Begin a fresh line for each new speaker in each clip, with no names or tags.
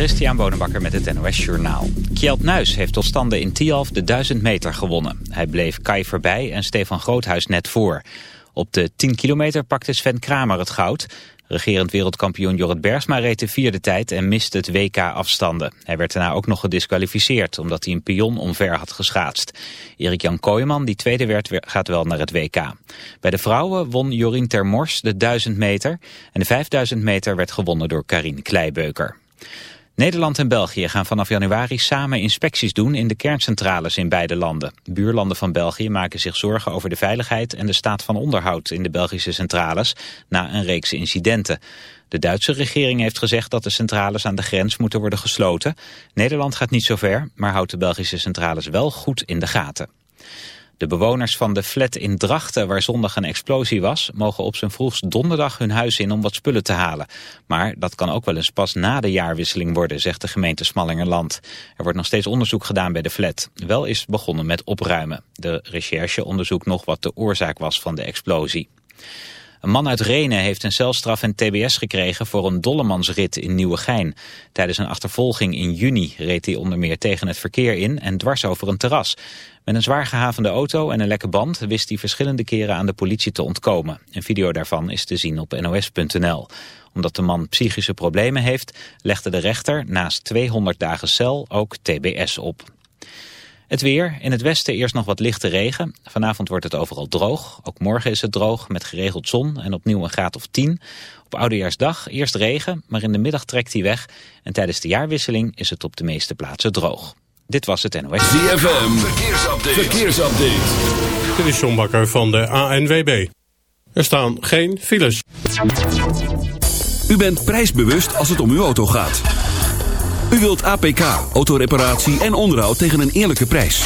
Christian Bonenbakker met het NOS Journaal. Kjeld Nuis heeft tot standen in Tialf de 1000 meter gewonnen. Hij bleef Kai voorbij en Stefan Groothuis net voor. Op de 10 kilometer pakte Sven Kramer het goud. Regerend wereldkampioen Jorrit Bergsma reed de vierde tijd en miste het WK afstanden. Hij werd daarna ook nog gedisqualificeerd omdat hij een pion omver had geschaatst. Erik-Jan Kooijman, die tweede werd, gaat wel naar het WK. Bij de vrouwen won Jorien Termors de 1000 meter en de 5000 meter werd gewonnen door Karine Kleibeuker. Nederland en België gaan vanaf januari samen inspecties doen in de kerncentrales in beide landen. Buurlanden van België maken zich zorgen over de veiligheid en de staat van onderhoud in de Belgische centrales na een reeks incidenten. De Duitse regering heeft gezegd dat de centrales aan de grens moeten worden gesloten. Nederland gaat niet zo ver, maar houdt de Belgische centrales wel goed in de gaten. De bewoners van de flat in Drachten, waar zondag een explosie was... mogen op zijn vroegst donderdag hun huis in om wat spullen te halen. Maar dat kan ook wel eens pas na de jaarwisseling worden, zegt de gemeente Smallingerland. Er wordt nog steeds onderzoek gedaan bij de flat. Wel is begonnen met opruimen. De recherche onderzoekt nog wat de oorzaak was van de explosie. Een man uit Renen heeft een celstraf en tbs gekregen voor een dollemansrit in Nieuwegein. Tijdens een achtervolging in juni reed hij onder meer tegen het verkeer in en dwars over een terras. Met een zwaar gehavende auto en een lekke band wist hij verschillende keren aan de politie te ontkomen. Een video daarvan is te zien op nos.nl. Omdat de man psychische problemen heeft, legde de rechter naast 200 dagen cel ook tbs op. Het weer. In het westen eerst nog wat lichte regen. Vanavond wordt het overal droog. Ook morgen is het droog met geregeld zon en opnieuw een graad of 10. Op Oudejaarsdag eerst regen, maar in de middag trekt hij weg. En tijdens de jaarwisseling is het op de meeste plaatsen droog. Dit was het NOS.
ZFM. Verkeersupdate. Verkeersupdate.
Dit is John Bakker van de ANWB. Er staan geen files.
U bent prijsbewust als het om uw auto gaat. U wilt APK, autoreparatie en onderhoud tegen een eerlijke prijs.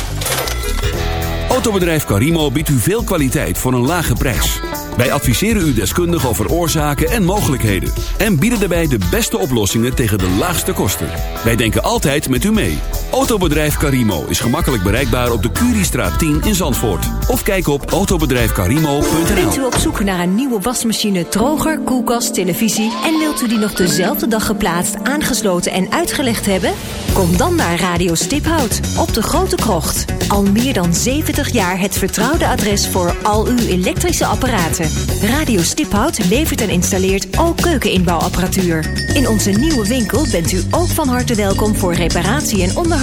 Autobedrijf Carimo biedt u veel kwaliteit voor een lage prijs. Wij adviseren u deskundig over oorzaken en mogelijkheden. En bieden daarbij de beste oplossingen tegen de laagste kosten. Wij denken altijd met u mee. Autobedrijf Carimo is gemakkelijk bereikbaar op de Curiestraat 10 in Zandvoort. Of kijk op autobedrijfcarimo.nl
Bent u op zoek naar een nieuwe wasmachine, droger, koelkast, televisie... en wilt u die nog dezelfde dag geplaatst, aangesloten en uitgelegd hebben? Kom dan naar Radio Stiphout op de Grote Krocht. Al meer dan 70 jaar het vertrouwde adres voor al uw elektrische apparaten. Radio Stiphout levert en installeert ook keukeninbouwapparatuur. In onze nieuwe winkel bent u ook van harte welkom voor reparatie en onderhoud.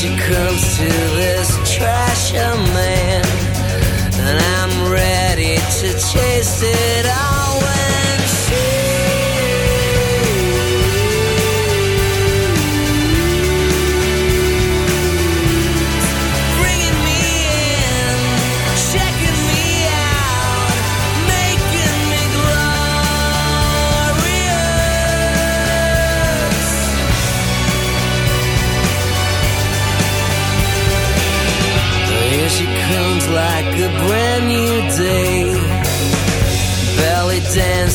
She comes to this trasher man, and I'm ready to chase it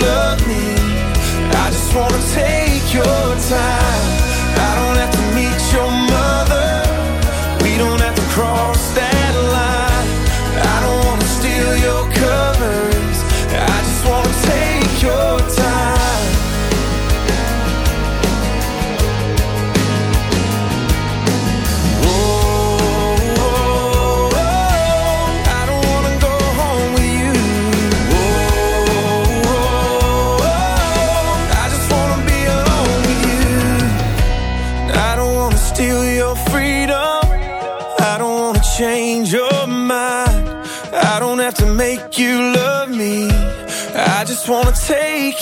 Love me. I just wanna take your time.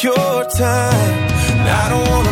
Your time. And I don't wanna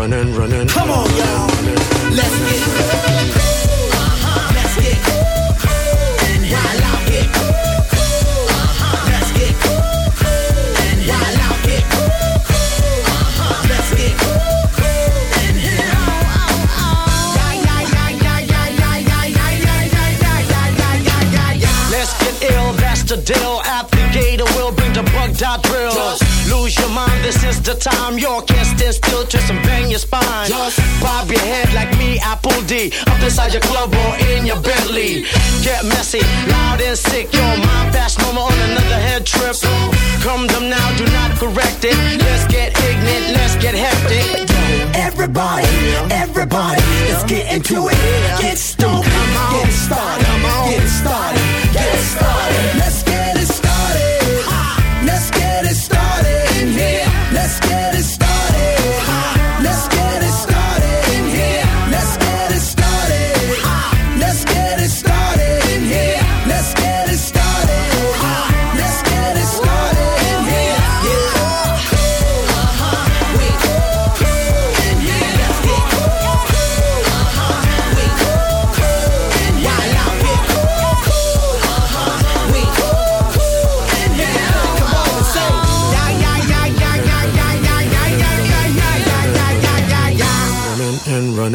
running, running, running.
Come on, y'all. Let's get Let's get and while out it. Let's get cool. and while out it. Let's get and
Let's get ill, that's the deal. Applicator will bring the bug dot drill. Lose your mind, this is the time. You D. Up inside your club or in your Bentley. Get messy, loud and sick. Your mind fast, mama on another head trip. Come them now, do not correct it. Let's get ignorant, let's get hectic.
Everybody, everybody, let's get into it. Get stoked, get started, get started, get started. Let's